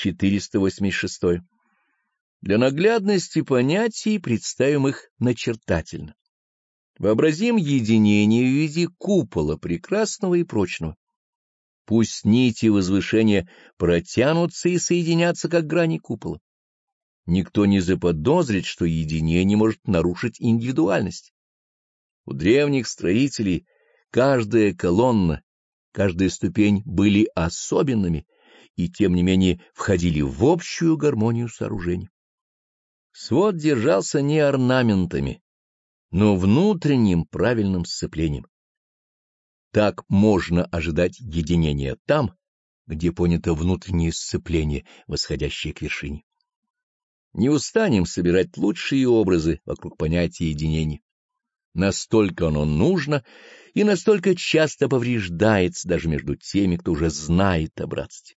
486. Для наглядности понятий представим их начертательно. Вообразим единение в виде купола прекрасного и прочного. Пусть нити возвышения протянутся и соединятся, как грани купола. Никто не заподозрит, что единение может нарушить индивидуальность. У древних строителей каждая колонна, каждая ступень были особенными и, тем не менее, входили в общую гармонию сооружений. Свод держался не орнаментами, но внутренним правильным сцеплением. Так можно ожидать единения там, где понято внутреннее сцепление, восходящее к вершине. Не устанем собирать лучшие образы вокруг понятия единения. Настолько оно нужно и настолько часто повреждается даже между теми, кто уже знает о братстве.